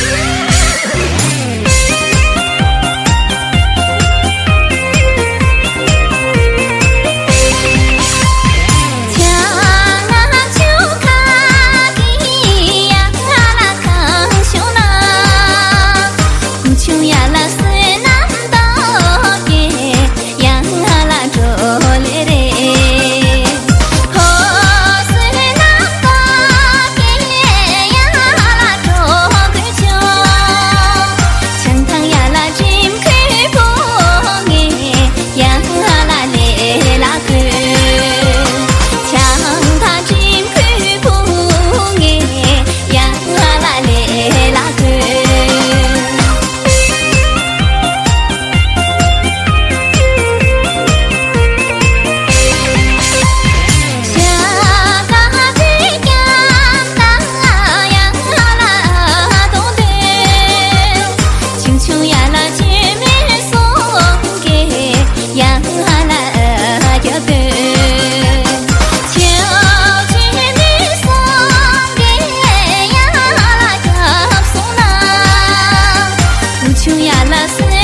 Yeah. yeah